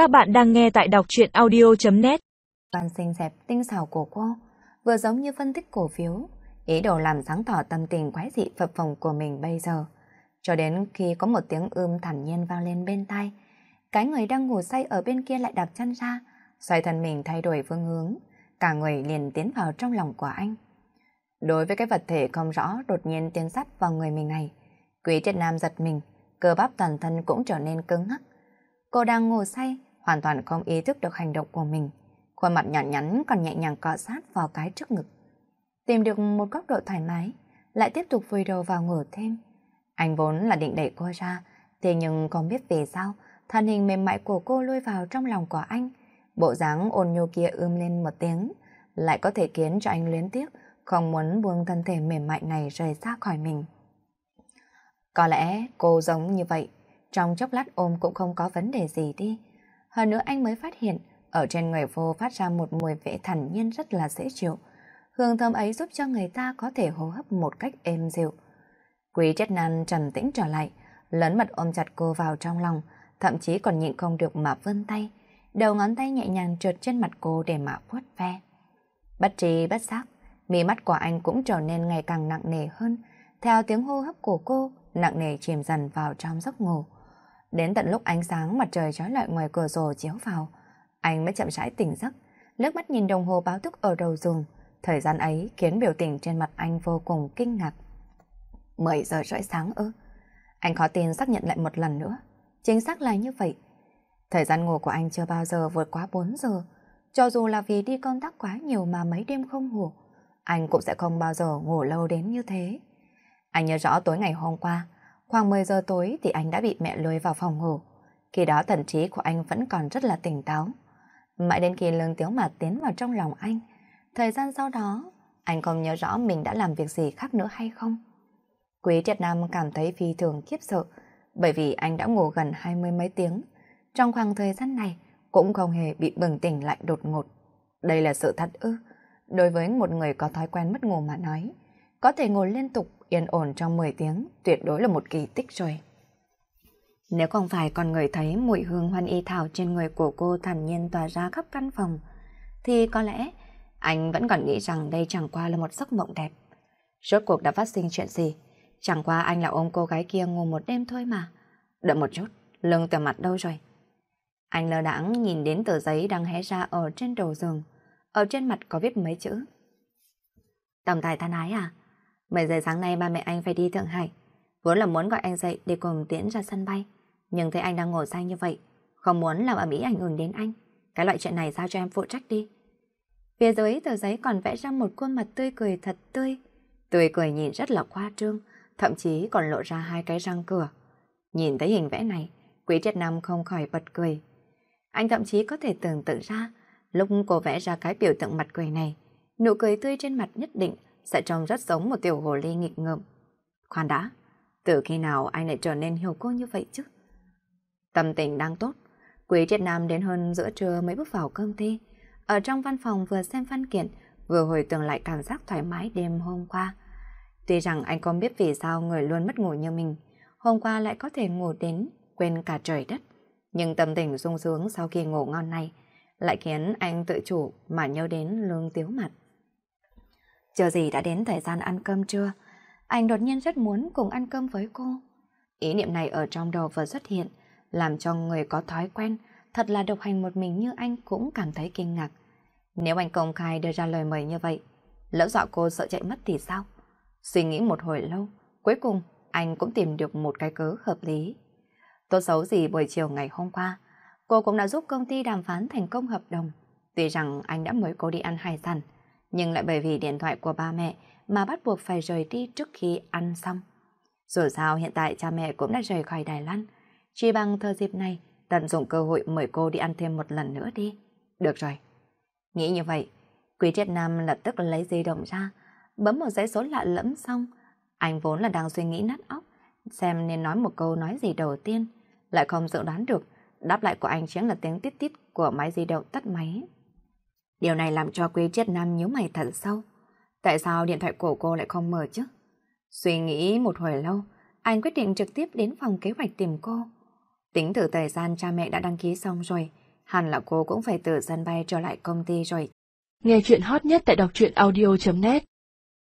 Các bạn đang nghe tại đọc truyện audio.net Toàn xinh đẹp tinh xảo của cô, vừa giống như phân tích cổ phiếu, ý đồ làm sáng tỏ tâm tình quái dị phập phồng của mình bây giờ. Cho đến khi có một tiếng ưm thản nhiên vang lên bên tai, cái người đang ngủ say ở bên kia lại đạp chân ra, xoay thân mình thay đổi phương hướng, cả người liền tiến vào trong lòng của anh. Đối với cái vật thể không rõ đột nhiên tiến sát vào người mình này, Quý Triệt Nam giật mình, cơ bắp toàn thân cũng trở nên cứng ngắc. Cô đang ngủ say, hoàn toàn không ý thức được hành động của mình. Khuôn mặt nhỏ nhắn còn nhẹ nhàng cọ sát vào cái trước ngực. Tìm được một góc độ thoải mái, lại tiếp tục vùi đầu vào ngủ thêm. Anh vốn là định đẩy cô ra, thế nhưng không biết vì sao, thân hình mềm mại của cô lôi vào trong lòng của anh. Bộ dáng ôn nhu kia ưm lên một tiếng, lại có thể khiến cho anh luyến tiếc, không muốn buông thân thể mềm mại này rời xa khỏi mình. Có lẽ cô giống như vậy, trong chốc lát ôm cũng không có vấn đề gì đi. Hơn nữa anh mới phát hiện, ở trên người vô phát ra một mùi vệ thản nhiên rất là dễ chịu. Hương thơm ấy giúp cho người ta có thể hô hấp một cách êm dịu. Quý chết nan trầm tĩnh trở lại, lớn mật ôm chặt cô vào trong lòng, thậm chí còn nhịn không được mà vươn tay. Đầu ngón tay nhẹ nhàng trượt trên mặt cô để mà vuốt ve. Bất trí bất giác, mí mắt của anh cũng trở nên ngày càng nặng nề hơn, theo tiếng hô hấp của cô, nặng nề chìm dần vào trong giấc ngủ. Đến tận lúc ánh sáng mặt trời trói lại ngoài cửa sổ chiếu vào, anh mới chậm rãi tỉnh giấc, lướt mắt nhìn đồng hồ báo thức ở đầu giường. Thời gian ấy khiến biểu tình trên mặt anh vô cùng kinh ngạc. 10 giờ rưỡi sáng ư? Anh khó tin xác nhận lại một lần nữa. Chính xác là như vậy. Thời gian ngủ của anh chưa bao giờ vượt quá 4 giờ. Cho dù là vì đi công tác quá nhiều mà mấy đêm không ngủ, anh cũng sẽ không bao giờ ngủ lâu đến như thế. Anh nhớ rõ tối ngày hôm qua, khoảng 10 giờ tối thì anh đã bị mẹ lôi vào phòng ngủ. Khi đó thần trí của anh vẫn còn rất là tỉnh táo. Mãi đến khi lương tiếu mà tiến vào trong lòng anh, thời gian sau đó, anh không nhớ rõ mình đã làm việc gì khác nữa hay không. Quý Triệt Nam cảm thấy phi thường khiếp sợ, bởi vì anh đã ngủ gần hai mươi mấy tiếng. Trong khoảng thời gian này, cũng không hề bị bừng tỉnh lại đột ngột. Đây là sự thật ư. Đối với một người có thói quen mất ngủ mà nói, có thể ngồi liên tục yên ổn trong 10 tiếng tuyệt đối là một kỳ tích rồi. Nếu không phải con người thấy mùi hương hoan y thảo trên người của cô thản nhiên tỏa ra khắp căn phòng, thì có lẽ anh vẫn còn nghĩ rằng đây chẳng qua là một giấc mộng đẹp. Rốt cuộc đã phát sinh chuyện gì? Chẳng qua anh là ôm cô gái kia ngủ một đêm thôi mà. Đợi một chút, lưng từ mặt đâu rồi? Anh lơ đãng nhìn đến tờ giấy đang hé ra ở trên đầu giường. Ở trên mặt có viết mấy chữ. Tổng tài thân ái à? 10 giờ sáng nay ba mẹ anh phải đi Thượng Hải. Vốn là muốn gọi anh dậy để cùng tiễn ra sân bay. Nhưng thấy anh đang ngồi say như vậy, không muốn làm ẩm ý ảnh hưởng đến anh. Cái loại chuyện này giao cho em phụ trách đi. Phía dưới tờ giấy còn vẽ ra một khuôn mặt tươi cười thật tươi. Tươi cười nhìn rất là khoa trương, thậm chí còn lộ ra hai cái răng cửa. Nhìn thấy hình vẽ này, Quý Triết Nam không khỏi bật cười. Anh thậm chí có thể tưởng tượng ra, lúc cô vẽ ra cái biểu tượng mặt cười này, nụ cười tươi trên mặt nhất định sẽ trông rất giống một tiểu hồ ly nghịch ngợm. Khoan đã, từ khi nào anh lại trở nên hiểu cô như vậy chứ? Tâm tình đang tốt, Quý Triết Nam đến hơn giữa trưa mới bước vào công ty. Ở trong văn phòng vừa xem văn kiện, vừa hồi tưởng lại cảm giác thoải mái đêm hôm qua. Tuy rằng anh không biết vì sao người luôn mất ngủ như mình, hôm qua lại có thể ngủ đến quên cả trời đất. Nhưng tâm tình sung sướng sau khi ngủ ngon này lại khiến anh tự chủ mà nhớ đến lương tiếu mặt. Chờ gì đã đến thời gian ăn cơm trưa, anh đột nhiên rất muốn cùng ăn cơm với cô. Ý niệm này ở trong đầu vừa xuất hiện, làm cho người có thói quen, thật là độc hành một mình như anh cũng cảm thấy kinh ngạc. Nếu anh công khai đưa ra lời mời như vậy, lỡ dọa cô sợ chạy mất thì sao? Suy nghĩ một hồi lâu, cuối cùng anh cũng tìm được một cái cớ hợp lý. Tốt xấu gì buổi chiều ngày hôm qua, cô cũng đã giúp công ty đàm phán thành công hợp đồng. Tuy rằng anh đã mời cô đi ăn hải sản, nhưng lại bởi vì điện thoại của ba mẹ mà bắt buộc phải rời đi trước khi ăn xong. Dù sao hiện tại cha mẹ cũng đã rời khỏi Đài Loan, chỉ bằng thời dịp này tận dụng cơ hội mời cô đi ăn thêm một lần nữa đi. Được rồi. Nghĩ như vậy, Quý Triết Nam lập tức lấy di động ra, bấm một dãy số lạ lẫm xong. Anh vốn là đang suy nghĩ nát óc, xem nên nói một câu nói gì đầu tiên, lại không dự đoán được, đáp lại của anh chính là tiếng tít tít của máy di động tắt máy. Điều này làm cho Quý Triết Nam nhíu mày thật sâu. Tại sao điện thoại của cô lại không mở chứ? Suy nghĩ một hồi lâu, anh quyết định trực tiếp đến phòng kế hoạch tìm cô. Tính từ thời gian cha mẹ đã đăng ký xong rồi, hẳn là cô cũng phải từ sân bay trở lại công ty rồi. Nghe chuyện hot nhất tại đọc truyện audio.net